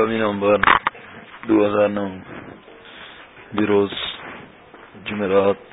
آگامی نومبر دو ہزار نو بروز جمعرات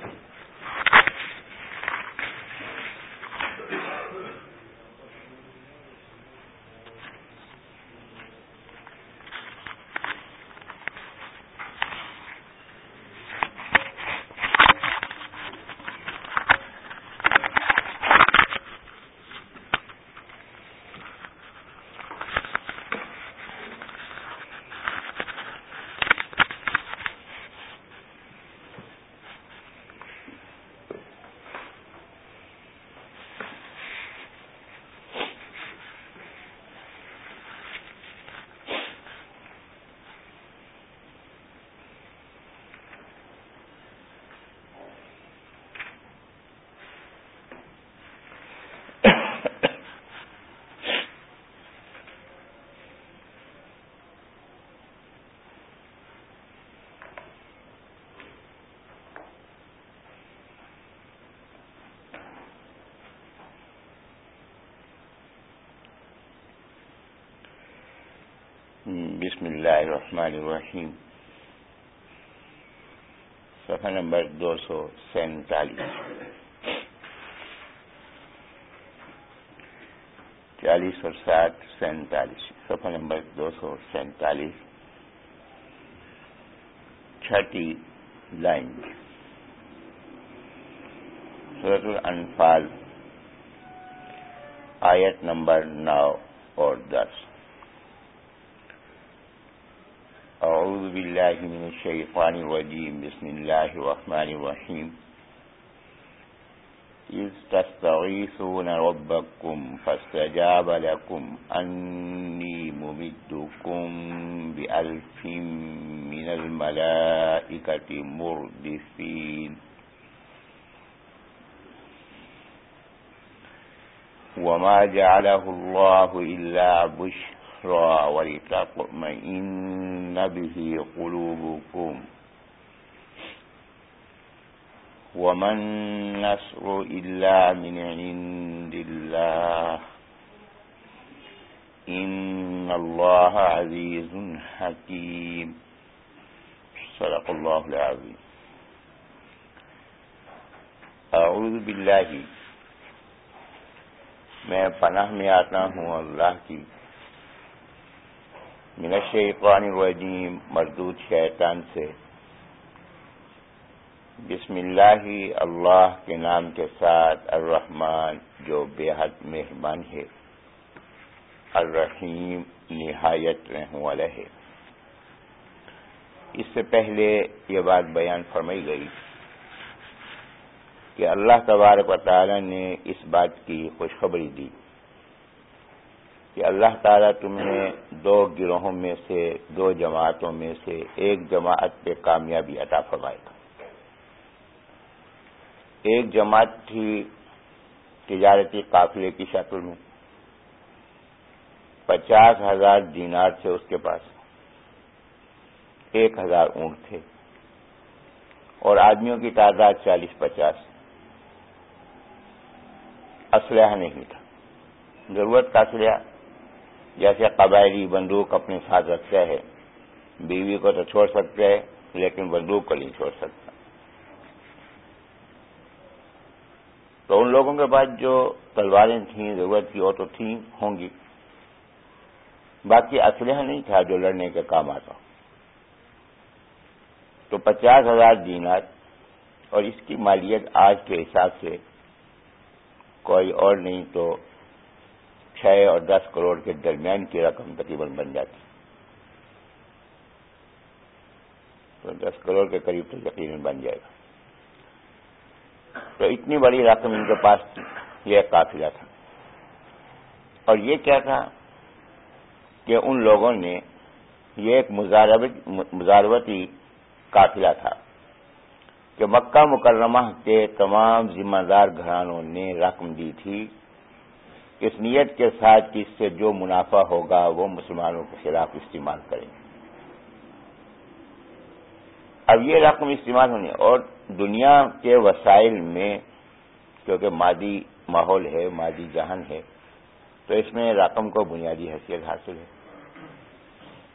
بسم اللہ الرحمن الرحیم۔ صفحہ نمبر دو سو سینتالیس۔ چالیس اور ساٹھ سینتالیس۔ صفحہ نمبر دو سو سینتالیس۔ چھٹی لائن۔ صورت الانفال آیت نمبر نو اور دس۔ أعوذ بالله من الشيطان الرجيم. بسم الله الرحمن الرحيم. إذ تستغيثون ربكم فاستجاب لكم. أني ممدكم بألف من الملائكة مردفين. وما جعله الله إلا بشر ولتطمئن به قلوبكم وما النصر إلا من عند الله إن الله عزيز حكيم صدق الله العظيم أعوذ بالله میں پناہ میں آتا ہوں اللہ کی من الشیطان الرجیم، مردود شیطان سے۔ بسم اللہ اللہ کے نام کے ساتھ الرحمن، جو بے حد مہربان ہے۔ الرحیم، نہایت رحم والا ہے۔ اس سے پہلے یہ بات بیان فرمائی گئی کہ اللہ تبارک و تعالی نے اس بات کی خوشخبری دی۔ کہ اللہ تعالیٰ تمہیں دو گروہوں میں سے، دو جماعتوں میں سے ایک جماعت پہ کامیابی عطا فرمائے گا۔ ایک جماعت تھی تجارتی قافلے کی شکل میں پچاس ہزار دینار سے اس کے پاس، ایک ہزار اونٹ تھے اور آدمیوں کی تعداد چالیس پچاس۔ اسلحہ نہیں تھا۔ ضرورت کا اسلحہ جیسے قبائلی بندوق اپنے ساتھ رکھتا ہے، بیوی کو تو چھوڑ سکتا ہے، لیکن بندوق کو نہیں چھوڑ سکتا۔ تو ان لوگوں کے بعد جو تلواریں تھیں، ضرورت کی وہ تو تھیں، ہوں گی۔ باقی اسلحہ نہیں تھا جو لڑنے کے کام آتا۔ تو پچاس ہزار دینار اور اس کی مالیت آج کے حساب سے کوئی اور نہیں تو چھ اور دس کروڑ کے درمیان کی رقم تقریباً بن جاتی تو دس کروڑ کے قریب تو یقیناً بن جائے گا۔ تو اتنی بڑی رقم ان کے پاس تھی، یہ قافلہ تھا۔ اور یہ کیا تھا کہ ان لوگوں نے یہ ایک مزاروتی قافلہ تھا کہ مکہ مکرمہ کے تمام ذمہ دار گھرانوں نے رقم دی تھی۔ اس نیت کے ساتھ کہ اس سے جو منافع ہوگا وہ مسلمانوں کے خلاف استعمال کریں گے۔ اب یہ رقم استعمال ہونی اور دنیا کے وسائل میں کیونکہ مادی ماحول ہے، مادی جہان ہے، تو اس میں رقم کو بنیادی حیثیت حاصل ہے۔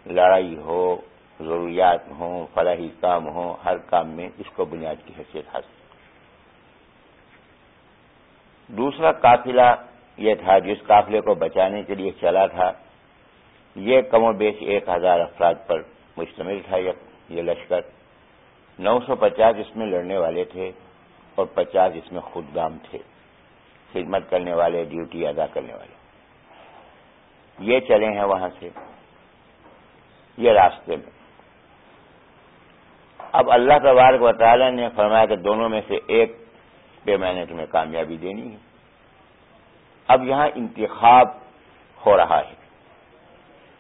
لڑائی ہو، ضروریات ہوں، فلاحی کام ہوں، ہر کام میں اس کو بنیاد کی حیثیت حاصل۔ دوسرا قافلہ یہ تھا جس قافلے کو بچانے کے لیے چلا تھا۔ یہ کم و بیش ایک ہزار افراد پر مشتمل تھا یہ لشکر۔ نو سو پچاس اس میں لڑنے والے تھے اور پچاس اس میں خودگام تھے۔ خدمت کرنے والے، ڈیوٹی ادا کرنے والے۔ یہ چلے ہیں وہاں سے۔ یہ راستے میں۔ اب اللہ تبارک و تعالی نے فرمایا کہ دونوں میں سے ایک پہ میں نے تمہیں کامیابی دینی ہے۔ اب یہاں انتخاب ہو رہا ہے۔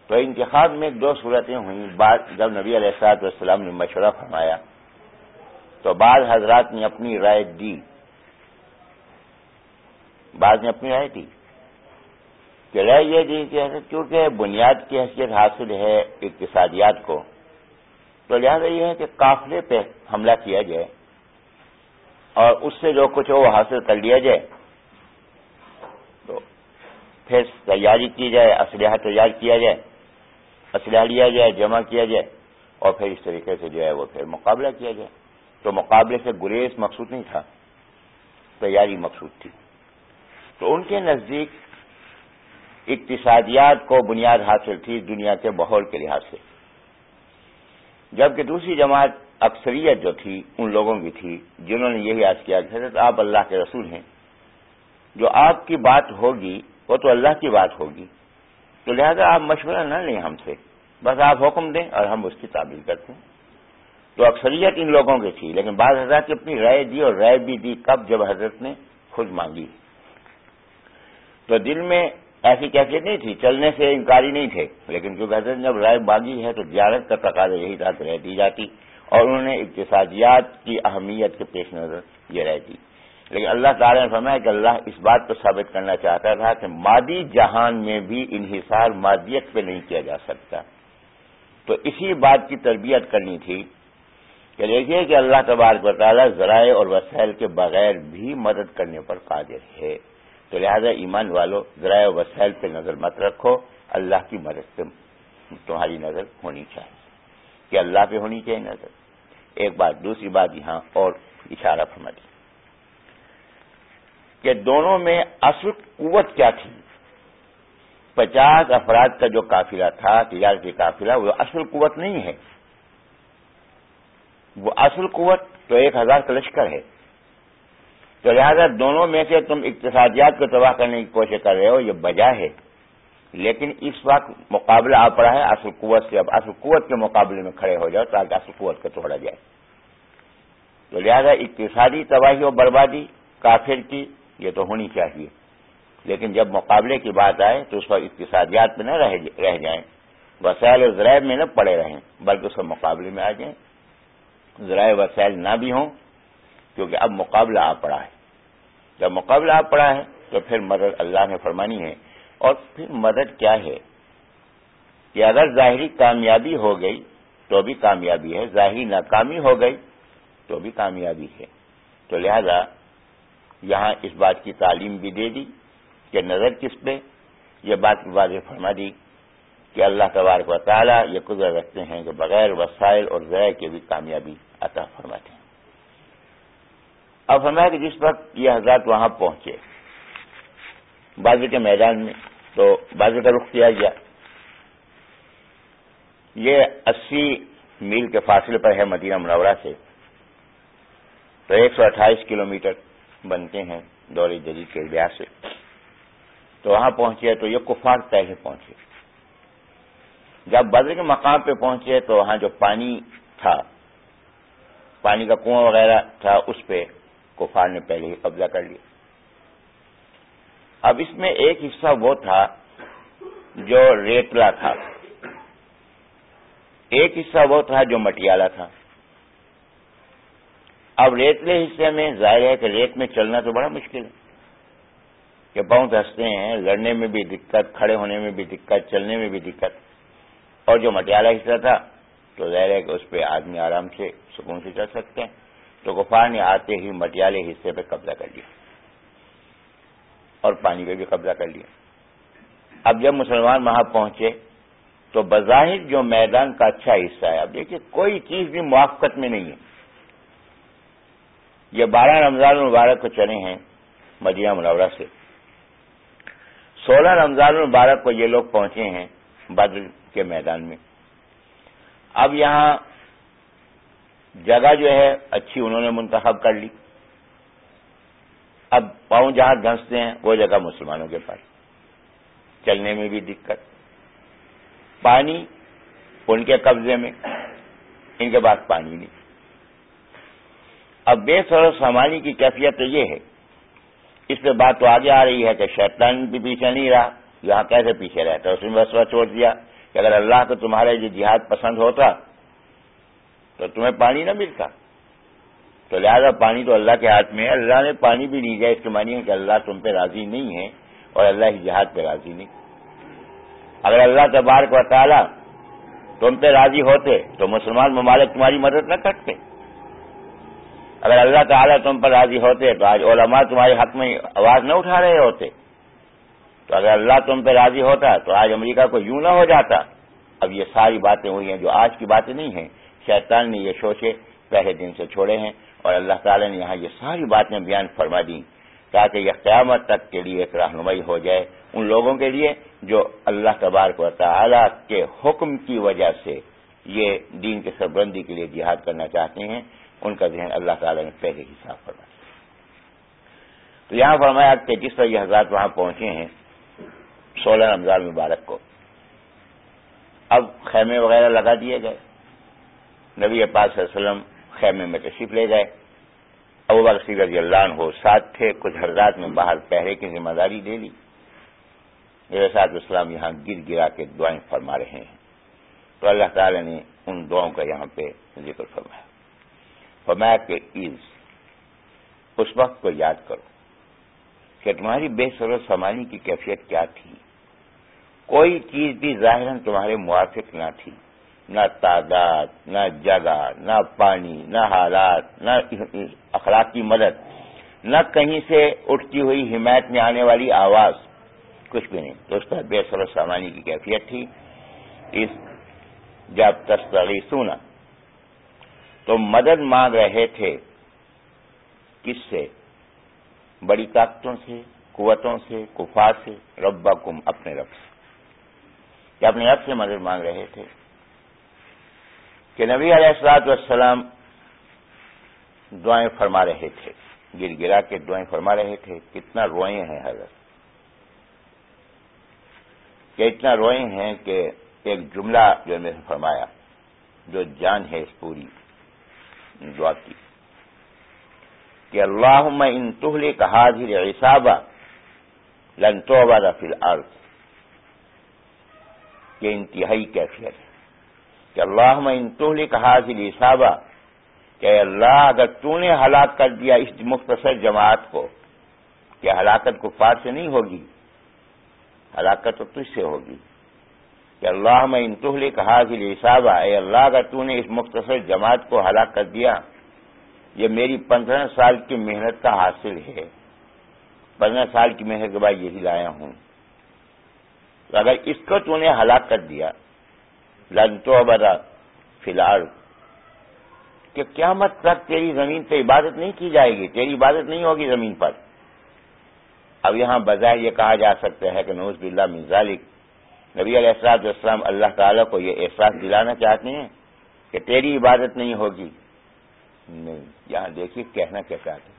تو انتخاب میں دو صورتیں ہوئیں۔ بعد جب نبی علیہ السلاط والسلام نے مشورہ فرمایا، تو بعض حضرات نے اپنی رائے دی۔ بعض نے اپنی رائے دی کہ رائے یہ دی کہ کیونکہ بنیاد کی حیثیت حاصل ہے اقتصادیات کو، تو لہٰذا یہ ہے کہ قافلے پہ حملہ کیا جائے اور اس سے جو کچھ ہو وہ حاصل کر لیا جائے۔ پھر تیاری کی جائے، اسلحہ تیار کیا جائے، اسلحہ لیا جائے، جمع کیا جائے، اور پھر اس طریقے سے جو ہے وہ پھر مقابلہ کیا جائے۔ تو مقابلے سے گریز مقصود نہیں تھا، تیاری مقصود تھی۔ تو ان کے نزدیک اقتصادیات کو بنیاد حاصل تھی دنیا کے بہول کے لحاظ سے۔ جبکہ دوسری جماعت اکثریت جو تھی، ان لوگوں کی تھی، جنہوں نے یہی آج کیا کہ حضرت آپ اللہ کے رسول ہیں، جو آپ کی بات ہوگی وہ تو اللہ کی بات ہوگی۔ تو لہذا آپ مشورہ نہ لیں ہم سے۔ بس آپ حکم دیں اور ہم اس کی تعبیر کرتے ہیں۔ تو اکثریت ان لوگوں کی تھی، لیکن بعض حضرات کی اپنی رائے دی اور رائے بھی دی کب جب حضرت نے خود مانگی۔ تو دل میں ایسی کیفیت نہیں تھی، چلنے سے انکاری نہیں تھے۔ لیکن کیونکہ حضرت نے جب رائے مانگی ہے تو زیارت کا تقاضا یہی تھا کہ رائے دی جاتی اور انہوں نے اقتصادیات کی اہمیت کے پیش نظر یہ رائے دی۔ لیکن اللہ تعالیٰ نے فرمایا کہ اللہ اس بات کو ثابت کرنا چاہتا تھا کہ مادی جہان میں بھی انحصار مادیت پہ نہیں کیا جا سکتا۔ تو اسی بات کی تربیت کرنی تھی کہ دیکھیے کہ اللہ تبارک و تعالیٰ ذرائع اور وسائل کے بغیر بھی مدد کرنے پر قادر ہے۔ تو لہذا ایمان والو، ذرائع و وسائل پہ نظر مت رکھو۔ اللہ کی مدد سے تمہاری نظر ہونی چاہیے۔ کہ اللہ پہ ہونی چاہیے نظر۔ ایک بات، دوسری بات یہاں اور اشارہ فرما دی کہ دونوں میں اصل قوت کیا تھی؟ پچاس افراد کا جو قافلہ تھا تجارتی قافلہ، وہ اصل قوت نہیں ہے۔ وہ اصل قوت تو ایک ہزار کا لشکر ہے۔ تو لہٰذا دونوں میں سے تم اقتصادیات کو تباہ کرنے کی کوشش کر رہے ہو، یہ بجا ہے۔ لیکن اس وقت مقابلہ آ پڑا ہے، اصل قوت سے اب اصل قوت کے مقابلے میں کھڑے ہو جاؤ تاکہ اصل قوت کو توڑا جائے۔ تو لہذا اقتصادی تباہی و بربادی، کافر کی یہ تو ہونی چاہیے۔ لیکن جب مقابلے کی بات آئے تو اس وقت اقتصادیات میں نہ رہ جائیں۔ وسائل ذرائع میں نہ پڑے رہیں، بلکہ اس کے مقابلے میں آ جائیں۔ ذرائع وسائل نہ بھی ہوں، کیونکہ اب مقابلہ آ پڑا ہے۔ جب مقابلہ آ پڑا ہے تو پھر مدد اللہ نے فرمانی ہے۔ اور پھر مدد کیا ہے؟ کہ اگر ظاہری کامیابی ہو گئی تو بھی کامیابی ہے، ظاہری ناکامی ہو گئی تو بھی کامیابی ہے۔ تو لہذا یہاں اس بات کی تعلیم بھی دے دی کہ نظر کس پہ؟ یہ بات واضح فرما دی کہ اللہ تبارک و تعالیٰ یہ قدرت رکھتے ہیں کہ بغیر وسائل اور ذرائع کے بھی کامیابی عطا فرماتے ہیں۔ اب فرمایا کہ جس وقت یہ حضرات وہاں پہنچے، بازو کے میدان میں، تو بازو کا رخ کیا گیا۔ یہ اسی میل کے فاصلے پر ہے مدینہ منورہ سے، تو ایک سو اٹھائیس کلو میٹر۔ بنتے ہیں دوری جدید کے لحاظ سے۔ تو وہاں پہنچے تو یہ کفار پہلے پہنچے۔ جب بدر کے مقام پہ پہنچے تو وہاں جو پانی تھا، پانی کا کنواں وغیرہ تھا، اس پہ کفار نے پہلے ہی قبضہ کر لیا۔ اب اس میں ایک حصہ وہ تھا جو ریتلا تھا۔ ایک حصہ وہ تھا جو مٹیالہ تھا۔ اب ریتلے حصے میں ظاہر ہے کہ ریت میں چلنا تو بڑا مشکل ہے۔ کہ بہت ہنستے ہیں، لڑنے میں بھی دقت، کھڑے ہونے میں بھی دقت، چلنے میں بھی دقت۔ اور جو مٹیالہ حصہ تھا، تو ظاہر ہے کہ اس پہ آدمی آرام سے سکون سے چل سکتے ہیں۔ تو غفار نے آتے ہی مٹیالے حصے پہ قبضہ کر لیا۔ اور پانی پہ بھی قبضہ کر لیا۔ اب جب مسلمان وہاں پہنچے، تو بظاہر جو میدان کا اچھا حصہ ہے، اب دیکھیے، کوئی چیز بھی موافقت میں نہیں ہے۔ یہ بارہ رمضان المبارک کو چلے ہیں مدینہ منورہ سے۔ سولہ رمضان المبارک کو یہ لوگ پہنچے ہیں بدر کے میدان میں۔ اب یہاں جگہ جو ہے اچھی انہوں نے منتخب کر لی۔ اب پاؤں جہاں دھنستے ہیں وہ جگہ مسلمانوں کے پاس۔ چلنے میں بھی دقت۔ پانی ان کے قبضے میں، ان کے پاس پانی نہیں۔ اب بے سر سامانی کی کیفیت تو یہ ہے۔ اس پہ بات تو آگے آ رہی ہے کہ شیطان بھی پیچھے نہیں رہا، یہاں کیسے پیچھے رہتا؟ اس نے بسوا چھوڑ دیا کہ اگر اللہ کو تمہارے جو جہاد پسند ہوتا تو تمہیں پانی نہ ملتا۔ تو لہذا پانی تو اللہ کے ہاتھ میں ہے۔ اللہ نے پانی بھی نہیں دیا، اس کے معنی ہے کہ اللہ تم پہ راضی نہیں ہے اور اللہ ہی جہاد پہ راضی نہیں۔ اگر اللہ تبارک و تعالیٰ تم پہ راضی ہوتے تو مسلمان ممالک تمہاری مدد نہ کرتے۔ اگر اللہ تعالیٰ تم پر راضی ہوتے تو آج علماء تمہارے حق میں آواز نہ اٹھا رہے ہوتے۔ تو اگر اللہ تم پہ راضی ہوتا تو آج امریکہ کو یوں نہ ہو جاتا۔ اب یہ ساری باتیں ہوئی ہیں جو آج کی باتیں نہیں ہیں۔ شیطان نے یہ سوچے، پہلے دن سے چھوڑے ہیں اور اللہ تعالیٰ نے یہاں یہ ساری باتیں بیان فرما دی تاکہ یہ قیامت تک کے لیے ایک رہنمائی ہو جائے ان لوگوں کے لیے جو اللہ تبارک و تعالیٰ کے حکم کی وجہ سے یہ دین کے سربندی کے لیے جہاد کرنا چاہتے ہیں۔ ان کا ذہن اللہ تعالیٰ نے پہلے ہی صاف فرمایا۔ تو یہاں فرمایا کہ جس طرح یہ حضرات وہاں پہنچے ہیں، سولہ رمضان مبارک کو، اب خیمے وغیرہ لگا دیے گئے۔ نبی پاک صلی اللہ علیہ وسلم خیمے میں تشریف لے گئے۔ ابو بکر رضی اللہ عنہ ساتھ تھے، کچھ حضرات میں باہر پہرے کی ذمہ داری دے لی۔ میرے ساتھ اسلام یہاں گر گرا کے دعائیں فرما رہے ہیں۔ تو اللہ تعالی نے ان دعاؤں کا یہاں پہ ذکر فرمایا۔ فرمایا کہ عز۔ اس وقت کو یاد کرو کہ تمہاری بے سر سمانی کی کیفیت کیا تھی۔ کوئی چیز بھی ظاہر تمہارے موافق نہ تھی۔ نہ تعداد، نہ جگہ، نہ پانی، نہ حالات، نہ اخلاقی مدد، نہ کہیں سے اٹھتی ہوئی حمایت میں آنے والی آواز۔ کچھ بھی نہیں۔ تو اس کا بے سر سامانی کی کیفیت تھی۔ اس جب تستغی سونا تو مدد مانگ رہے تھے۔ کس سے؟ بڑی طاقتوں سے، قوتوں سے، کفار سے۔ ربا کم اپنے رب سے۔ کہ اپنے رب سے مدد مانگ رہے تھے۔ کہ نبی علیہ السلاط والسلام دعائیں فرما رہے تھے۔ گر گرا کے دعائیں فرما رہے تھے۔ کتنا روئے ہیں حضرت۔ کہ اتنا روئے ہیں کہ ایک جملہ جو نے فرمایا، جو جان ہے اس پوری۔ دعا کی۔ کہ اللہ میں ان تہلے کا حاضر عصابہ لن تو فی الارض۔ یہ انتہائی کیفیت ہے۔ کہ اللہ میں ان تہلے کا حاضر عصابہ کہ اللہ اگر تو نے ہلاک کر دیا اس مختصر جماعت کو، کہ ہلاکت کو فار سے نہیں ہوگی، ہلاکت تو تجھ سے ہوگی۔ کہ اللہ میں ان تہلے کا حاضر عصابہ اے اللہ، اگر تو نے اس مختصر جماعت کو ہلاک کر دیا، یہ میری پندرہ سال کی محنت کا حاصل ہے۔ پندرہ سال کی محنت کے بعد یہی لایا ہوں۔ تو اگر اس کو تو نے ہلاک کر دیا، لن تو فی الحال کہ کیا مت تک تیری زمین پہ عبادت نہیں کی جائے گی، تیری عبادت نہیں ہوگی زمین پر۔ اب یہاں بظاہر یہ کہا جا سکتا ہے کہ نوز بلّہ مزالک نبی علیہ السلاط اسلام اللہ تعالیٰ کو یہ احساس دلانا چاہتے ہیں کہ تیری عبادت نہیں ہوگی۔ نہیں، یہاں دیکھیے کہنا کیا چاہتے ہیں۔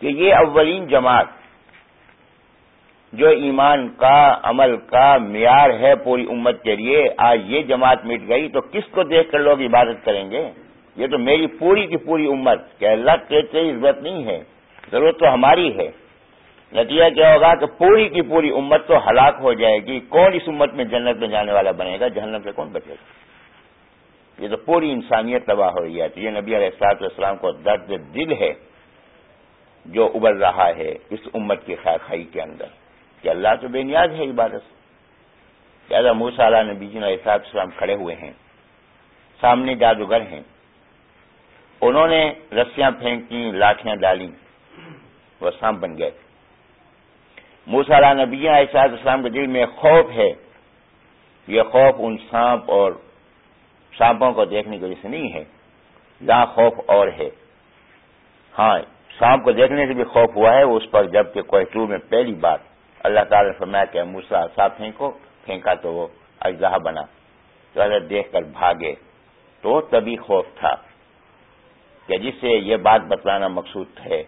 کہ یہ اولین جماعت جو ایمان کا، عمل کا معیار ہے پوری امت کے لیے، آج یہ جماعت مٹ گئی تو کس کو دیکھ کر لوگ عبادت کریں گے؟ یہ تو میری پوری کی پوری امت، کہ اللہ کے ضرورت نہیں ہے، ضرورت تو ہماری ہے۔ نتیجہ کیا ہوگا کہ پوری کی پوری امت تو ہلاک ہو جائے گی۔ کون اس امت میں جنت میں جانے والا بنے گا؟ جہنم سے کون بچے گا؟ یہ تو پوری انسانیت تباہ ہو رہی ہے۔ یہ نبی علیہ السلاط والسلام کو درد دل ہے جو ابل رہا ہے اس امت کی خیر خائی کے اندر۔ کہ اللہ تو بے نیاز ہے عبادت زیادہ موسا علیہ نبی جی علیہ السلام کھڑے ہوئے ہیں۔ سامنے جادوگر ہیں۔ انہوں نے رسیاں پھینکی لاٹیاں ڈالی۔ وہ سام بن گئے۔ موسا نبی علیہ اسلام کے دل میں خوف ہے۔ یہ خوف ان سانپ اور سانپوں کو دیکھنے کی وجہ سے نہیں ہے۔ یہاں خوف اور ہے۔ ہاں سانپ کو دیکھنے سے بھی خوف ہوا ہے اس پر جبکہ کوہٹور میں پہلی بار اللہ تعالی نے فرمایا کہ موسا صاحب پھینکو، پھینکا تو وہ اجزا بنا۔ تو اگر دیکھ کر بھاگے تو تبھی خوف تھا۔ کہ جس سے یہ بات بتلانا مقصود ہے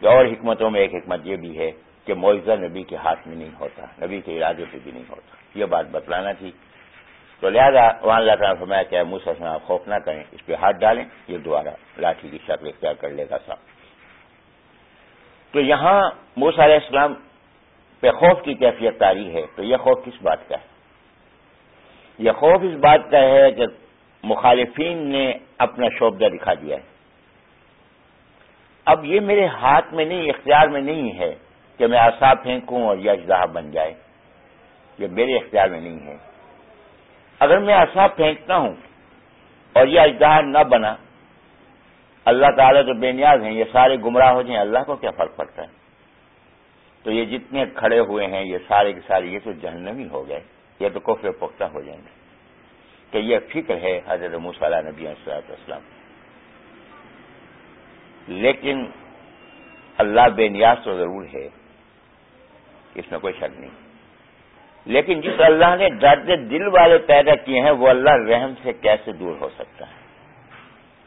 کہ اور حکمتوں میں ایک حکمت یہ بھی ہے کہ معاوضہ نبی کے ہاتھ میں نہیں ہوتا، نبی کے ارادے پہ بھی نہیں ہوتا۔ یہ بات بتلانا تھی۔ تو لہذا وہاں اللہ تعالیٰ فرمایا کہ موسا سے آپ خوف نہ کریں، اس پہ ہاتھ ڈالیں، یہ دوبارہ لاٹھی کی شکل اختیار کر لے گا صاحب تو یہاں موسا علیہ السلام پہ خوف کی کیفیت تاری ہے، تو یہ خوف کس بات کا ہے؟ یہ خوف اس بات کا ہے کہ مخالفین نے اپنا شعبہ دکھا دیا ہے۔ اب یہ میرے ہاتھ میں نہیں، اختیار میں نہیں ہے۔ کہ میں آسا پھینکوں اور یہ اجدہ بن جائے۔ یہ میرے اختیار میں نہیں ہے۔ اگر میں آسا پھینکتا ہوں اور یہ اجدہ نہ بنا، اللہ تعالیٰ جو بے نیاز ہیں، یہ سارے گمراہ ہو جائیں، اللہ کو کیا فرق پڑتا ہے؟ تو یہ جتنے کھڑے ہوئے ہیں، یہ سارے کے سارے، یہ تو جہنمی ہو گئے، یہ تو کفر پختہ ہو جائیں گے۔ کہ یہ فکر ہے حضرت مصالح نبی صلاحت اسلام لیکن اللہ بے نیاز تو ضرور ہے۔ اس میں کوئی شک نہیں۔ لیکن جس اللہ نے درد دل والے پیدا کیے ہیں، وہ اللہ رحم سے کیسے دور ہو سکتا ہے؟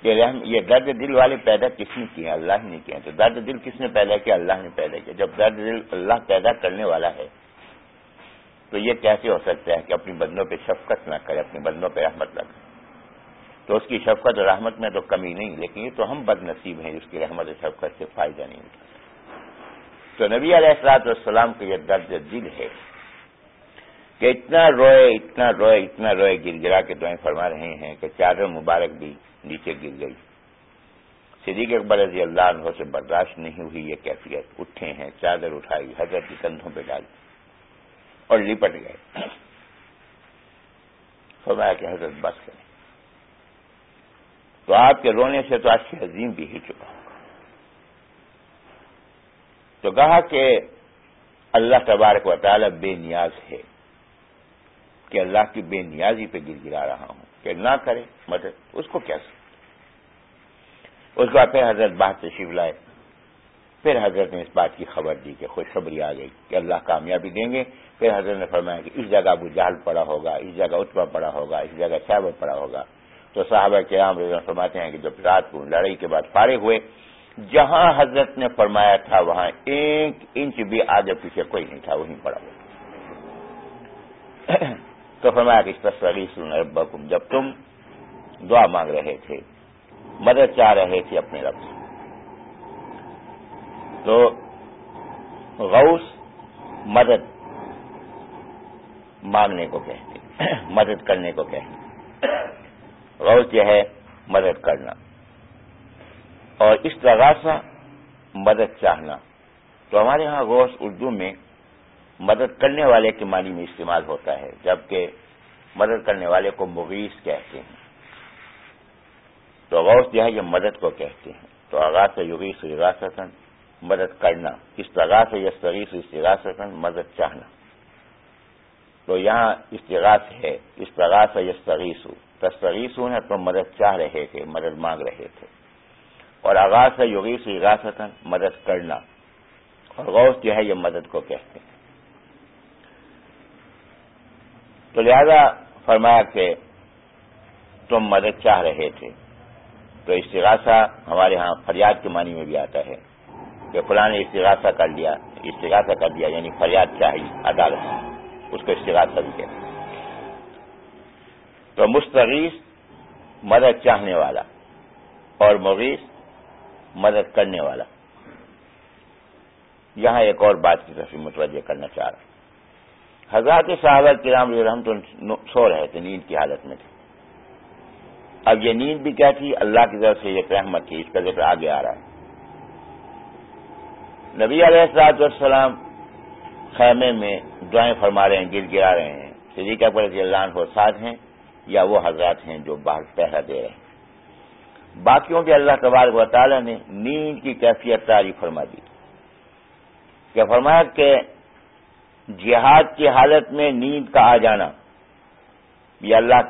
یہ رحم، یہ درد دل والے پیدا کس نے کیے؟ اللہ ہی نے کیے تو درد دل کس نے پیدا کیا؟ اللہ نے پیدا کیا۔ جب درد دل اللہ پیدا کرنے والا ہے، تو یہ کیسے ہو سکتا ہے کہ اپنی بندوں پہ شفقت نہ کرے اپنے بندوں پہ رحمت نہ کرے؟ تو اس کی شفقت اور رحمت میں تو کمی نہیں، لیکن یہ تو ہم بد نصیب ہیں جس کی رحمت اور شفقت سے فائدہ نہیں۔ اٹھا تو نبی علیہ السلاط والسلام کا یہ درد دل ہے کہ اتنا روئے اتنا روئے اتنا روئے گر گرا کے دعائیں فرما رہے ہیں کہ چادر مبارک بھی نیچے گر گئی۔ صدیق اکبر رضی اللہ عنہ سے برداشت نہیں ہوئی، یہ کیفیت۔ اٹھے ہیں، چادر اٹھائی، حضرت کی کندھوں پہ ڈالی اور لپٹ گئے۔ فرمایا کہ حضرت بس کریں۔ تو آپ کے رونے سے تو آج کی عظیم بھی ہل چکا ہوگا تو کہا کہ اللہ تبارک و تعالی بے نیاز ہے کہ اللہ کی بے نیازی پہ گر گرا رہا ہوں کہ نہ کرے مدد، اس کو کیسے اس کے بعد پھر حضرت بات تشریف لائے، پھر حضرت نے اس بات کی خبر دی کہ خوشخبری آ گئی کہ اللہ کامیابی دیں گے۔ پھر حضرت نے فرمایا کہ اس جگہ ابو جہل پڑا ہوگا، اس جگہ اتبا پڑا ہوگا، اس جگہ صاحب پڑا ہوگا۔ تو صحابہ کے عام رضا فرماتے ہیں کہ جب رات کو لڑائی کے بعد فارغ ہوئے جہاں حضرت نے فرمایا تھا وہاں ایک انچ بھی آگے پیچھے کوئی نہیں تھا، وہیں پڑا ہوا تو فرمایا کہ اس پر سن ربکم، جب تم دعا مانگ رہے تھے، مدد چاہ رہے تھے اپنے رب سے۔ تو غوث مدد مانگنے کو کہتے مدد کرنے کو کہتے غوث یہ ہے، مدد کرنا۔ اور اس طرح مدد چاہنا۔ تو ہمارے ہاں غوث اردو میں مدد کرنے والے کے معنی میں استعمال ہوتا ہے، جبکہ مدد کرنے والے کو مغیث کہتے ہیں۔ تو غوث جو ہے، یہ مدد کو کہتے ہیں۔ تو آغاز سے یوگیس مدد کرنا، اس سے یستغیث استغاثتاً مدد چاہنا۔ تو یہاں استغاث ہے، اس طرح سے یستغیث تستغیث ہے تو مدد چاہ رہے تھے، مدد مانگ رہے تھے۔ اور آغاز سے یوگیس اغاثتاً مدد کرنا۔ اور غوث جو ہے یہ مدد کو کہتے ہیں۔ تو لہذا فرمایا کہ تم مدد چاہ رہے تھے۔ تو استغاثہ ہمارے ہاں فریاد کے معنی میں بھی آتا ہے کہ فلاں نے استغاثہ کر لیا، استغاثہ کر دیا یعنی فریاد چاہیے عدالت۔ اس کو استغاثہ بھی کہتے تو مستغیث مدد چاہنے والا اور مغیث مدد کرنے والا۔ یہاں ایک اور بات کی طرف متوجہ کرنا چاہ رہا حضرات صاحب کے رام رحم تو سو رہے تھے، نیند کی حالت میں تھے۔ اب یہ نیند بھی کیا تھی؟ اللہ کی طرف سے یہ رحمت تھی اس کا ذکر آگے آ رہا ہے۔ نبی علیہ السلاط والسلام خیمے میں دعائیں فرما رہے ہیں گر گرا رہے ہیں۔ صدیقہ پر رضی اللہ عنہ ساتھ ہیں یا وہ حضرات ہیں جو باہر پہرا دے رہے ہیں۔ باقیوں کے اللہ تبارک و تعالیٰ نے نیند کی کیفیت تاری فرما دی۔ کہ فرمایا کہ جہاد کی حالت میں نیند کا آ جانا یہ اللہ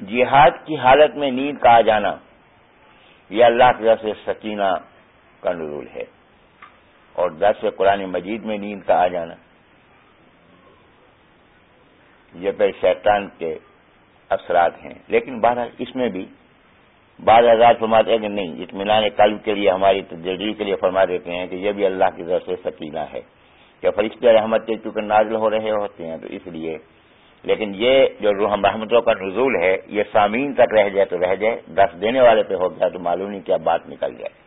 جہاد کی حالت میں نیند کا آ جانا یہ اللہ کی طرف سے سکینہ کا نزول ہے۔ اور دس قرآن مجید میں نیند کا آ جانا۔ یہ پہ شیطان کے اثرات ہیں۔ لیکن بہرحال اس میں بھی بعض آزاد فرماتے ہیں کہ نہیں، اطمینان قلب کے لیے، ہماری تجربی کے لیے فرما دیتے ہیں کہ یہ بھی اللہ کی طرف سے سکینہ ہے کہ فرشتے رحمت کے چونکہ نازل ہو رہے ہوتے ہیں، تو اس لیے۔ لیکن یہ جو روحم رحمتوں کا نزول ہے، یہ سامعین تک رہ جائے تو رہ جائے دس دینے والے پہ ہو گیا تو معلوم نہیں کیا بات نکل جائے۔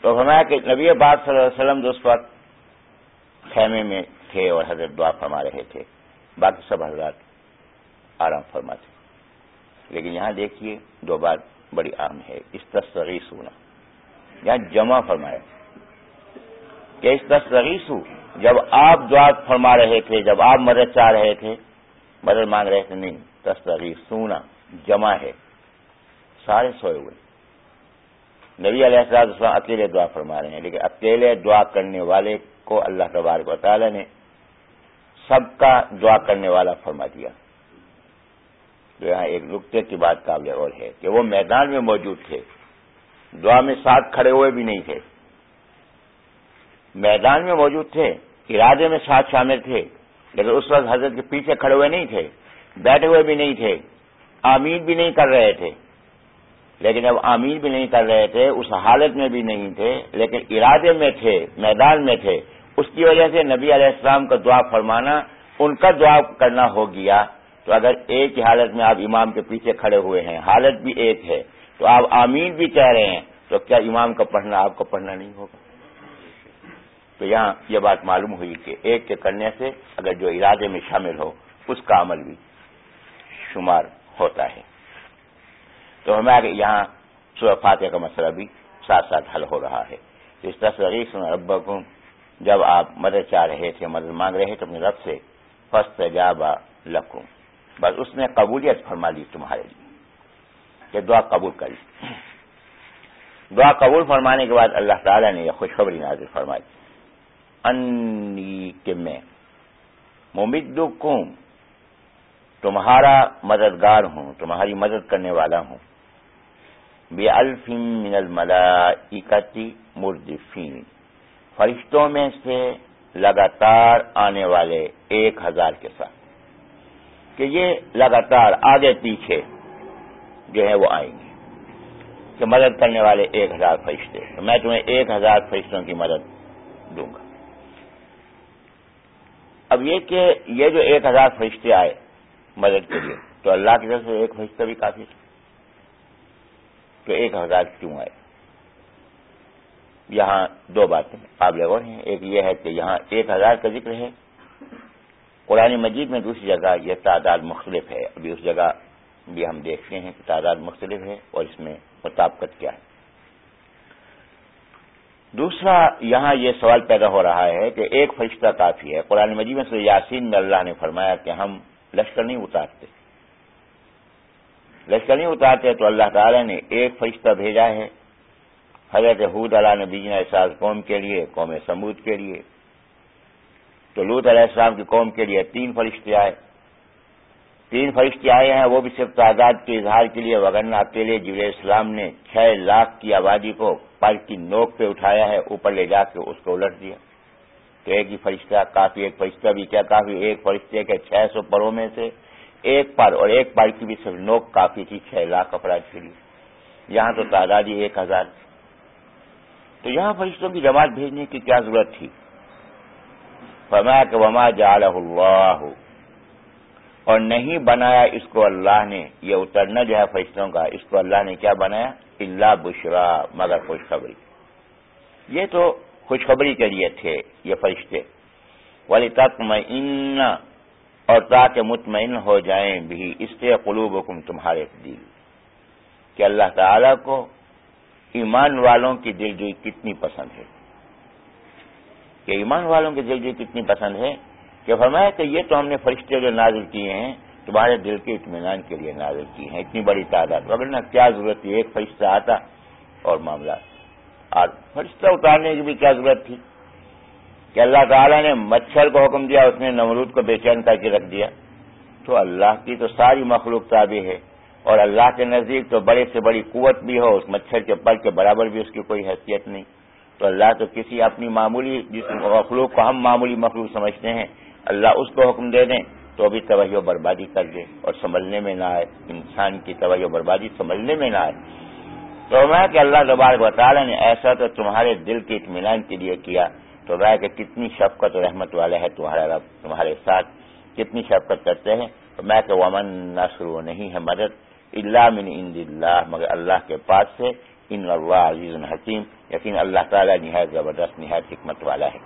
تو فرمایا کہ نبی بات صلی اللہ علیہ وسلم جو اس وقت خیمے میں تھے اور حضرت دعا فرما رہے تھے، باقی سب حضرات آرام فرما تھے لیکن یہاں دیکھیے دو بات بڑی عام ہے، اس تصویر سونا یہاں جمع فرمایا۔ کہ اس تصویر سو جب آپ دعا فرما رہے تھے، جب آپ مدد چاہ رہے تھے، مدد مانگ رہے تھے، نہیں تصویر سونا جمع ہے۔ سارے سوئے ہوئے۔ نبی علیہ السلام اکیلے دعا فرما رہے ہیں، لیکن اکیلے دعا کرنے والے کو اللہ تبارک و تعالی نے سب کا دعا کرنے والا فرما دیا۔ تو یہاں ایک نقطے کی بات قابل اور ہے کہ وہ میدان میں موجود تھے۔ دعا میں ساتھ کھڑے ہوئے بھی نہیں تھے۔ میدان میں موجود تھے، ارادے میں ساتھ شامل تھے، لیکن اس وقت حضرت کے پیچھے کھڑے ہوئے نہیں تھے، بیٹھے ہوئے بھی نہیں تھے، آمین بھی نہیں کر رہے تھے۔ لیکن جب آمین بھی نہیں کر رہے تھے، اس حالت میں بھی نہیں تھے، لیکن ارادے میں تھے، میدان میں تھے، اس کی وجہ سے نبی علیہ السلام کا دعا فرمانا، ان کا دعا کرنا ہو گیا۔ تو اگر ایک ہی حالت میں آپ امام کے پیچھے کھڑے ہوئے ہیں، حالت بھی ایک ہے، تو آپ آمین بھی کہہ رہے ہیں، تو کیا امام کا پڑھنا آپ کو پڑھنا نہیں ہوگا؟ تو یہاں یہ بات معلوم ہوئی کہ ایک کے کرنے سے اگر جو ارادے میں شامل ہو، اس کا عمل بھی شمار ہوتا ہے۔ تو ہمیں یہاں سورہ فاتح کا مسئلہ بھی ساتھ ساتھ حل ہو رہا ہے۔ اس تصویر سن ربکم، جب آپ مدد چاہ رہے تھے، مدد مانگ رہے تھے اپنے رب سے فسٹ جابا لکھوں بس اس نے قبولیت فرما لی تمہارے لیے، کہ دعا قبول کری۔ دعا قبول فرمانے کے بعد اللہ تعالیٰ نے یہ خوشخبری نازل فرمائی۔ انی کہ میں ممد تمہارا مددگار ہوں، تمہاری مدد کرنے والا ہوں۔ بے الفیم من الملائکتی مردفین۔ فرشتوں میں سے لگاتار آنے والے ایک ہزار کے ساتھ۔ کہ یہ لگاتار آگے پیچھے جو ہے وہ آئیں گے۔ کہ مدد کرنے والے ایک ہزار فرشتے میں تمہیں ایک ہزار فرشتوں کی مدد دوں گا۔ اب یہ کہ یہ جو ایک ہزار فرشتے آئے مدد کے لیے، تو اللہ کی طرف سے ایک فرشتہ بھی کافی تھا۔ تو ایک ہزار کیوں آئے؟ یہاں دو باتیں قابل غور ہیں ایک یہ ہے کہ یہاں ایک ہزار کا ذکر ہے۔ قرآن مجید میں دوسری جگہ یہ تعداد مختلف ہے۔ ابھی اس جگہ بھی ہم دیکھتے ہیں کہ تعداد مختلف ہے اور اس میں مطابقت کیا ہے۔ دوسرا، یہاں یہ سوال پیدا ہو رہا ہے کہ ایک فرشتہ کافی ہے۔ قرآن مجید میں سے یاسین میں اللہ نے فرمایا کہ ہم لشکر نہیں اتارتے۔ لشکر نہیں اتارتے تو اللہ تعالی نے ایک فرشتہ بھیجا ہے۔ حضرت حود علیہ نے بیجنا احساس قوم کے لیے، قوم سمود کے لیے۔ تو لوت علیہ السلام کی قوم کے لیے تین فرشتے آئے۔ تین فرشتے آئے ہیں، وہ بھی صرف تعداد کے اظہار کے لیے وغیرہ اکیلے جب اسلام نے چھ لاکھ کی آبادی کو پر کی نوک پہ اٹھایا ہے، اوپر لے جا کے اس کو الٹ دیا۔ تو ایک ہی فرشتہ، کافی ایک فرشتہ بھی، کیا کافی؟ ایک فرشتے کے چھ سو پروں میں سے ایک پر اور ایک پر کی بھی صرف نوک کافی تھی، چھ لاکھ افراد کے لیے یہاں تو تعداد ہی ایک ہزار تو یہاں فرشتوں کی جماعت بھیجنے کی کیا ضرورت تھی؟ فرمایا کہ وما جعلہ اللہ اور نہیں بنایا اس کو اللہ نے، یہ اترنا جو ہے فرشتوں کا، اس کو اللہ نے کیا بنایا؟ اللہ بشرا مگر خوشخبری۔ یہ تو خوشخبری کے لیے تھے یہ فرشتے۔ ولی تک میں اور تاکہ مطمئن ہو جائیں بھی، اس سے قلوب حکم تمہارے دل۔ کہ اللہ تعالی کو ایمان والوں کی دل جوئی کتنی پسند ہے۔ کہ ایمان والوں کی دل جوئی کتنی پسند ہے کہ فرمایا کہ یہ تو ہم نے فرشتے جو نازل کیے ہیں، تمہارے دل کے اطمینان کے لیے نازل کی ہیں۔ اتنی بڑی تعداد۔ اگر نہ، کیا ضرورت تھی؟ ایک فرشتہ آتا اور معاملہ۔ اور فرشتہ اتارنے کی بھی کیا ضرورت تھی؟ کہ اللہ تعالیٰ نے مچھر کو حکم دیا، اس نے نمرود کو بے چین کر کے رکھ دیا۔ تو اللہ کی تو ساری مخلوق تابع ہے۔ اور اللہ کے نزدیک تو بڑے سے بڑی قوت بھی ہو، اس مچھر کے پل کے برابر بھی اس کی کوئی حیثیت نہیں۔ تو اللہ تو کسی اپنی معمولی جس مخلوق کو ہم معمولی مخلوق سمجھتے ہیں، اللہ اس کو حکم دے دیں تو بھی توجہ بربادی کر دے۔ اور سمجھنے میں نہ آئے، انسان کی توجہ بربادی سمجھنے میں نہ آئے۔ تو میں کہ اللہ دوبارہ بطالہ نے ایسا تو تمہارے دل کے اطمینان کے لیے کیا۔ تو میں کہ کتنی شفقت و رحمت والے ہے تمہارا رب، تمہارے ساتھ کتنی شفقت کرتے ہیں؟ تو میں کہ ومن نصر نہیں ہے مدد اللہ من عند اللہ مگر اللہ کے پاس سے ان اللہ عزیز الحکیم یقین اللہ تعالیٰ نہایت زبردست، نہایت حکمت والا ہے۔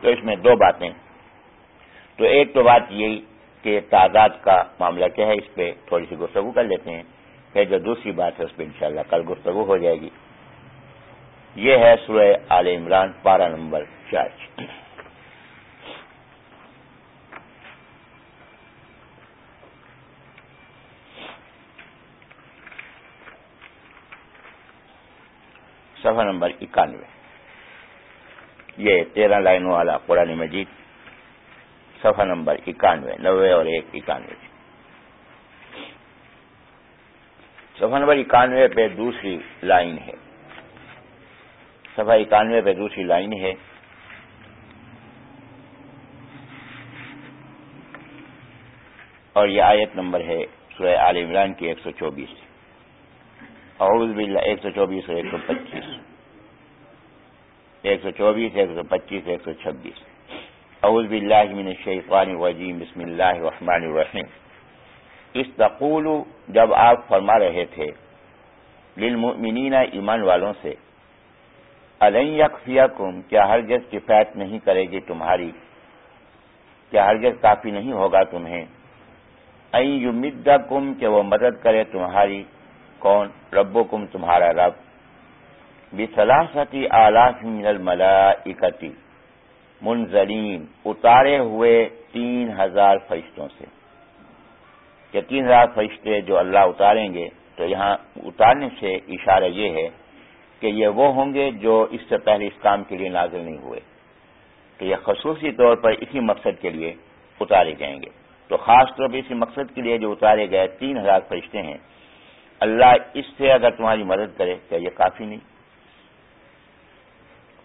تو اس میں دو باتیں۔ تو ایک تو بات یہی کہ تعداد کا معاملہ کیا ہے، اس پہ تھوڑی سی گفتگو کر لیتے ہیں۔ پھر جو دوسری بات ہے، اس پہ انشاءاللہ کل گفتگو ہو جائے گی۔ یہ ہے سورہ آل عمران، پارہ نمبر چار۔ صفحہ نمبر اکانوے۔ یہ تیرہ لائنوں والا قرآن مجید۔ صفحہ نمبر اکانوے، نوے اور ایک اکانوے۔ صفحہ نمبر اکانوے پہ دوسری لائن ہے۔ صفحہ اکانوے پہ دوسری لائن ہے۔ اور یہ آیت نمبر ہے سورہ عال عمران کی ایک سو چوبیس۔ اعوذ باللہ، ایک سو چوبیس اور ایک سو پچیس۔ ایک سو چوبیس، ایک سو پچیس، ایک سو چھبیس۔ اعوذ باللہ من الشیطان الرجیم، بسم اللہ الرحمن الرحیم۔ استقول جب آپ فرما رہے تھے، للمؤمنین ایمان والوں سے الن یکفیکم، کیا ہرگز کفایت نہیں کرے گی تمہاری؟ کیا ہرگز کافی نہیں ہوگا تمہیں؟ این یمدکم، کہ وہ مدد کرے تمہاری، کون؟ رب کم تمہارا رب. بسلاستی آلاف من الملائکتی، منزلین، اتارے ہوئے تین ہزار فرشتوں سے. کہ تین ہزار فرشتے جو اللہ اتاریں گے، تو یہاں اتارنے سے اشارہ یہ ہے کہ یہ وہ ہوں گے جو اس سے پہلے اس کام کے لیے نازل نہیں ہوئے تو یہ خصوصی طور پر اسی مقصد کے لیے اتارے جائیں گے۔ تو خاص طور پر اسی مقصد کے لیے جو اتارے گئے تین ہزار فرشتے ہیں، اللہ اس سے اگر تمہاری مدد کرے کیا یہ کافی نہیں۔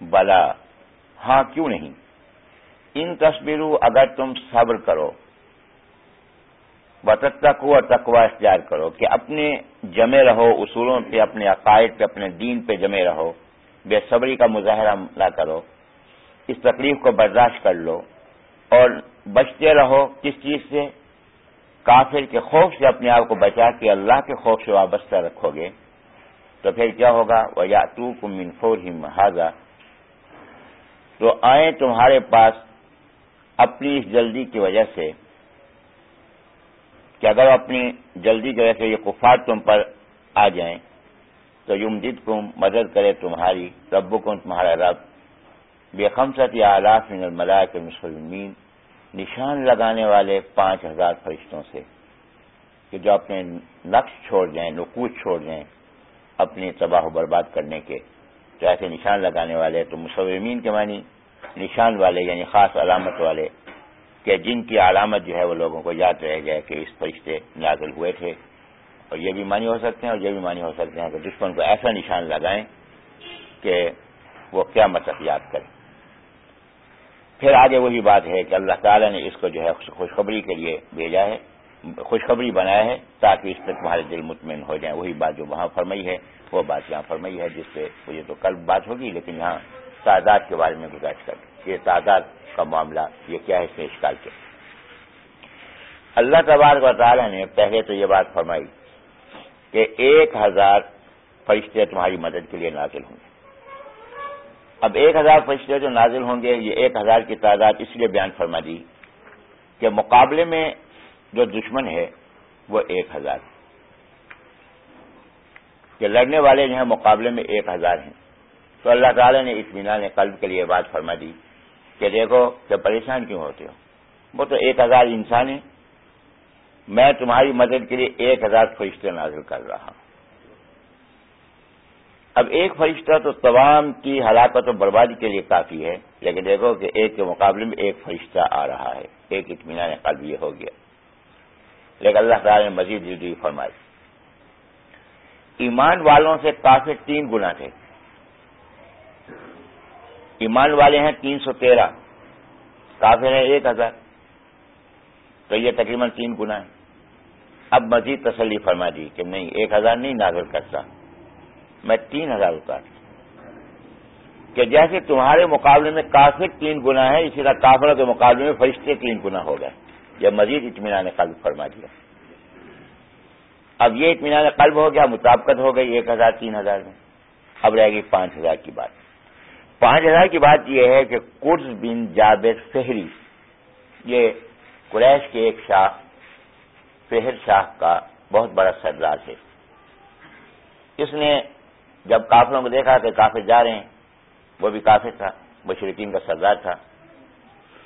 بلا ہاں کیوں نہیں؟ ان تصویروں اگر تم صبر کرو۔ بتکو اور تقوا اختیار کرو کہ اپنے جمے رہو، اصولوں پہ، اپنے عقائد پہ، اپنے دین پہ جمے رہو۔ بے صبری کا مظاہرہ نہ کرو۔ اس تکلیف کو برداشت کر لو اور بچتے رہو کس چیز سے؟ کافر کے خوف سے اپنے آپ کو بچا کے اللہ کے خوف سے وابستہ رکھو گے۔ تو پھر کیا ہوگا؟ وہ یا تو کم منفور ہی محاذہ تو آئیں تمہارے پاس اپنی اس جلدی کی وجہ سے۔ کہ اگر اپنی جلدی کی وجہ سے یہ کفات تم پر آ جائیں، تو یم جد مدد کرے تمہاری رب کو تمہارا رب۔ بے خمسط یا آلاف من الملا کے مسلمین نشان لگانے والے پانچ ہزار فرشتوں سے کہ جو اپنے نقش چھوڑ جائیں نقوط چھوڑ جائیں اپنی تباہ و برباد کرنے کے۔ تو ایسے نشان لگانے والے تو مسلمین کے معنی نشان والے یعنی خاص علامت والے۔ کہ جن کی علامت جو ہے وہ لوگوں کو یاد رہ جائے کہ اس فرشتے نازل ہوئے تھے۔ اور یہ بھی معنی ہو سکتے ہیں اور یہ بھی معنی ہو سکتے ہیں کہ دشمن کو ایسا نشان لگائیں کہ وہ کیا مطلب یاد کریں۔ پھر آگے وہی بات ہے کہ اللہ تعالیٰ نے اس کو جو ہے خوشخبری کے لیے بھیجا ہے، خوشخبری بنایا ہے تاکہ اس پہ تمہارے دل مطمئن ہو جائیں۔ وہی بات جو وہاں فرمائی ہے، وہ بات یہاں فرمائی ہے، جس پہ یہ تو کل بات ہوگی، لیکن یہاں تعداد کے بارے میں گزارش کر یہ تعداد کا معاملہ یہ کیا ہے اس میں اشکال کے اللہ تبارک و تعالیٰ نے پہلے تو یہ بات فرمائی کہ ایک ہزار فرشتے تمہاری مدد کے لیے نازل ہوں گے۔ اب ایک ہزار فرشتے جو نازل ہوں گے، یہ ایک ہزار کی تعداد اس لیے بیان فرما دی کہ مقابلے میں جو دشمن ہے وہ ایک ہزار کہ لڑنے والے جو ہیں مقابلے میں ایک ہزار ہیں۔ تو اللہ تعالیٰ نے اطمینان قلب کے لیے بات فرما دی کہ دیکھو کہ پریشان کیوں ہوتے ہو؟ وہ تو ایک ہزار انسان ہے میں تمہاری مدد کے لیے ایک ہزار فرشتے نازل کر رہا ہوں۔ اب ایک فرشتہ تو تمام کی ہلاکت و بربادی کے لیے کافی ہے، لیکن دیکھو کہ ایک کے مقابلے میں ایک فرشتہ آ رہا ہے۔ ایک اطمینان قلب یہ ہو گیا۔ لیکن اللہ تعالی نے مزید ڈیوٹی فرمائی۔ ایمان والوں سے کافی تین گنا تھے۔ ایمان والے ہیں تین سو تیرہ۔ کافر ہیں ایک ہزار۔ تو یہ تقریباً تین گنا ہے اب مزید تسلی فرما دی کہ نہیں، ایک ہزار نہیں نازل کرتا۔ میں تین ہزار اتار۔ کہ جیسے تمہارے مقابلے میں کافر تین گنا ہے اسی طرح کافروں کے مقابلے میں فرشتے تین گنا ہو گئے۔ جب مزید اطمینان قلب فرما دیا اب یہ اطمینان قلب ہو گیا، مطابقت ہو گئی، ایک ہزار، تین ہزار میں۔ اب رہے گی پانچ ہزار کی بات۔ پانچ ہزار کی بات یہ ہے کہ قرض بن جابر فہری، یہ قریش کے ایک شاہ، فہر شاہ کا بہت بڑا سردار ہے اس نے جب کافروں کو دیکھا کہ کافر جا رہے ہیں، وہ بھی کافر تھا مشرقین کا سردار تھا،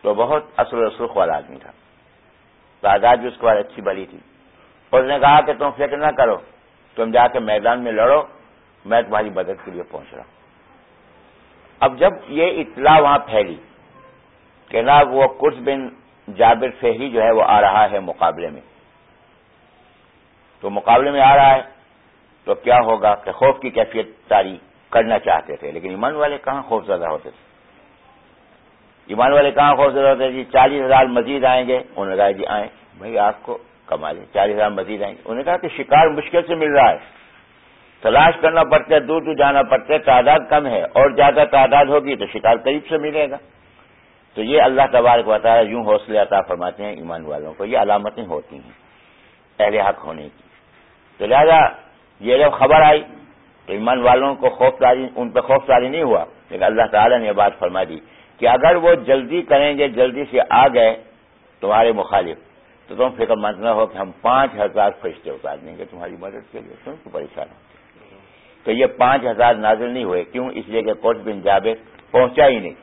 تو بہت اصل رسوخ والا آدمی تھا۔ تعداد بھی اس کے بعد اچھی بڑی تھی۔ اور اس نے کہا کہ تم فکر نہ کرو، تم جا کے میدان میں لڑو، میں تمہاری مدد کے لیے پہنچ رہا ہوں۔ اب جب یہ اطلاع وہاں پھیلی کہ نا وہ کچھ بن جابر فہری جو ہے وہ آ رہا ہے مقابلے میں، تو مقابلے میں آ رہا ہے، تو کیا ہوگا کہ خوف کی کیفیت تاری کرنا چاہتے تھے، لیکن ایمان والے کہاں خوف زیادہ ہوتے تھے؟ ایمان والے کہاں خوف زیادہ ہوتے تھے؟ جی چالیس ہزار مزید آئیں گے، انہوں نے کہا جی آئیں، بھائی آپ کو کما لیں چالیس ہزار مزید آئیں گے۔ انہوں نے کہا کہ شکار مشکل سے مل رہا ہے۔ تلاش کرنا پڑتا ہے، دور دور جانا پڑتا ہے، تعداد کم ہے اور زیادہ تعداد ہوگی تو شکار قریب سے ملے گا۔ تو یہ اللہ تبارک بتا ہے یوں حوصلے عطا فرماتے ہیں ایمان والوں کو، یہ علامتیں ہوتی ہیں اہل حق ہونے کی۔ تو لہذا یہ جب خبر آئی تو ایمان والوں کو خوف داری ان پہ خوف داری نہیں ہوا، لیکن اللہ تعالیٰ نے یہ بات فرما دی کہ اگر وہ جلدی کریں گے، جلدی سے آ گئے تمہارے مخالف، تو تم فکر مند نہ ہو کہ ہم پانچ ہزار فرشتے اتار دیں گے تمہاری مدد کے لیے، تم کو پریشان ہو۔ تو یہ پانچ ہزار نازل نہیں ہوئے، کیوں؟ اس لیے کہ کوٹ بن جابر پہنچا ہی نہیں۔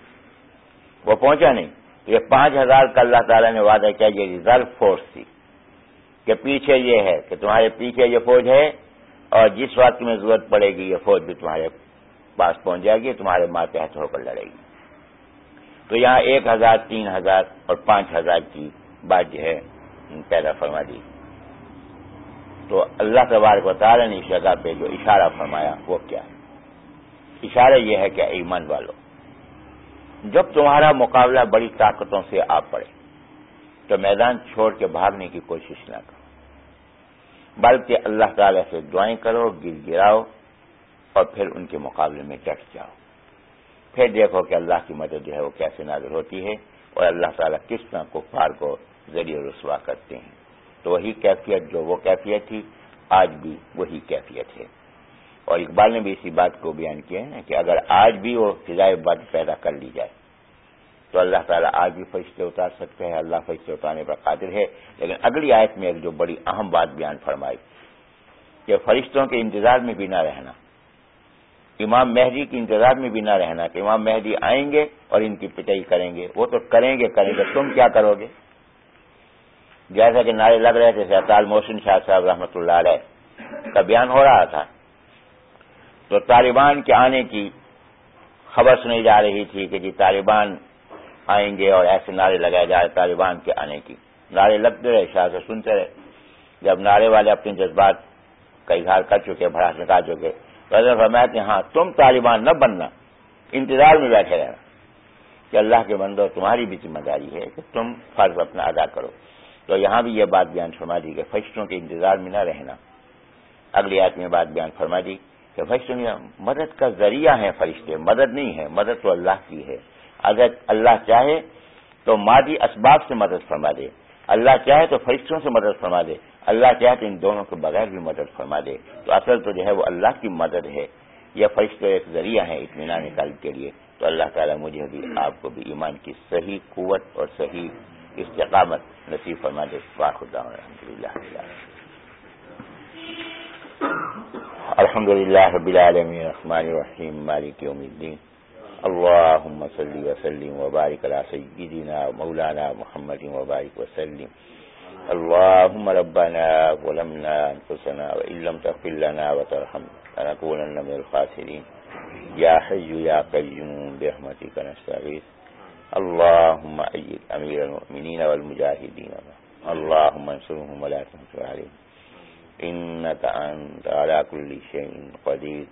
وہ پہنچا نہیں۔ یہ پانچ ہزار کا اللہ تعالیٰ نے وعدہ کیا، یہ ریزرو فورس تھی۔ کہ پیچھے یہ ہے کہ تمہارے پیچھے یہ فوج ہے اور جس وقت میں ضرورت پڑے گی، یہ فوج بھی تمہارے پاس پہنچ جائے گی، تمہارے ماتحت ہو کر لڑے گی۔ تو یہاں ایک ہزار، تین ہزار اور پانچ ہزار کی بات جو ہے پیدا فرما دی۔ تو اللہ تبارک و تعالیٰ نے اس جگہ پہ جو اشارہ فرمایا وہ کیا ہے؟ اشارہ یہ ہے کہ ایمان والو، جب تمہارا مقابلہ بڑی طاقتوں سے آ پڑے، تو میدان چھوڑ کے بھاگنے کی کوشش نہ کرو۔ بلکہ اللہ تعالی سے دعائیں کرو گر گراؤ اور پھر ان کے مقابلے میں ڈٹ جاؤ۔ پھر دیکھو کہ اللہ کی مدد جو ہے وہ کیسے نازل ہوتی ہے اور اللہ تعالیٰ کس طرح کو پار کو ذریعے رسوا کرتے ہیں۔ تو وہی کیفیت جو وہ کیفیت تھی، آج بھی وہی کیفیت ہے۔ اور اقبال نے بھی اسی بات کو بیان کیا ہے کہ اگر آج بھی وہ فضائے بد پیدا کر لی جائے، تو اللہ تعالیٰ آج بھی فرشتے اتار سکتے ہیں، اللہ فرشتے اتارنے پر قادر ہے۔ لیکن اگلی آیت میں ایک جو بڑی اہم بات بیان فرمائی کہ فرشتوں کے انتظار میں بھی نہ رہنا، امام مہدی کے انتظار میں بھی نہ رہنا کہ امام مہدی آئیں گے اور ان کی پٹائی کریں گے۔ وہ تو کریں گے کریں گے، تم کیا کرو گے؟ جیسا کہ نعرے لگ رہے تھے سرطال محسن شاہ صاحب رحمۃ اللہ علیہ کا بیان ہو رہا تھا۔ تو طالبان کے آنے کی خبر سنی جا رہی تھی کہ جی طالبان آئیں گے اور ایسے نعرے لگائے جائے طالبان کے آنے کی۔ نعرے لگتے رہے، شاہ سے سنتے رہے۔ جب نعرے والے اپنے جذبات کا اظہار کر چکے بھڑاس نکال چکے فرمایا کہ ہاں تم طالبان نہ بننا، انتظار میں بیٹھے رہنا، کہ اللہ کے بندو تمہاری بھی ذمہ داری ہے کہ تم فرض اپنا ادا کرو۔ تو یہاں بھی یہ بات بیان فرما دی کہ فرشتوں کے انتظار میں نہ رہنا۔ اگلی آیت میں بات بیان فرما دی کہ فرشتوں مدد کا ذریعہ ہے فرشتے، مدد نہیں ہے، مدد تو اللہ کی ہے۔ اگر اللہ چاہے تو مادی اسباب سے مدد فرما دے۔ اللہ چاہے تو فرشتوں سے مدد فرما دے۔ اللہ چاہے تو ان دونوں کے بغیر بھی مدد فرما دے۔ تو اصل تو جو ہے وہ اللہ کی مدد ہے۔ یہ فرشتے ایک ذریعہ ہے اطمینان نکال کے لیے۔ تو اللہ تعالیٰ مجھے بھی آپ کو بھی ایمان کی صحیح قوت اور صحیح استقامت نصیب فرما دے واخد الحمد للہ الحمد للہ رب العالمین۔ الرحمن الرحیم۔ مالک یوم الدین۔ اللهم صل وسلم وبارك على سيدنا مولانا محمد وبارك وسلم۔ اللهم ربنا ظلمنا أنفسنا وإن لم تغفر لنا وترحمنا لنكونن من الخاسرين يا حي يا قيوم برحمتك نستغيث اللهم أيد أمير المؤمنين والمجاهدين. اللهم انصرهم ولا تنصر عليهم. إنك أنت على كل شيء قدير.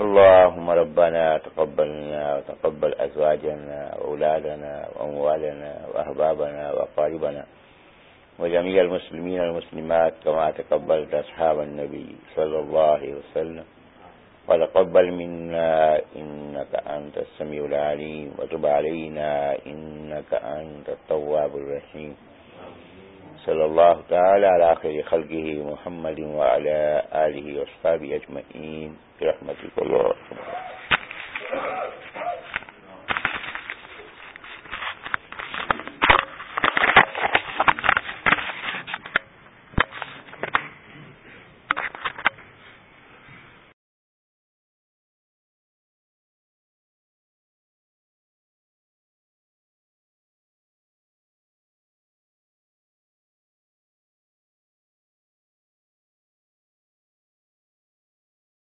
اللهم ربنا تقبلنا وتقبل أزواجنا وأولادنا وأموالنا وأحبابنا وأقاربنا. وجميع المسلمين والمسلمات كما تقبلت أصحاب النبي صلى الله عليه وسلم. وتقبل منا إنك أنت السميع العليم وتب علينا إنك أنت التواب الرحيم. صلى الله تعالى على آخر خلقه محمد وعلى آله وصحبه أجمعين برحمتك الله